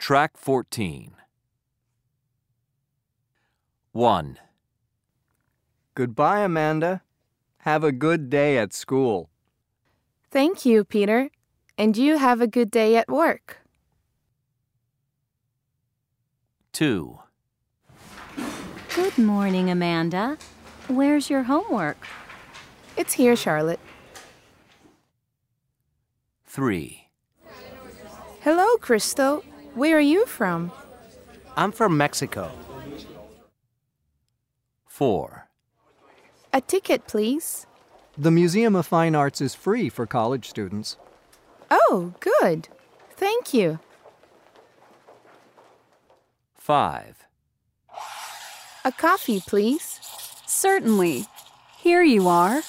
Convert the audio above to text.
Track 14. 1, Goodbye, Amanda. Have a good day at school. Thank you, Peter. And you have a good day at work. 2, Good morning, Amanda. Where's your homework? It's here, Charlotte. 3, Hello, Crystal. Where are you from? I'm from Mexico. 4, A ticket, please. The Museum of Fine Arts is free for college students. Oh, good. Thank you. 5, A coffee, please. Certainly. Here you are.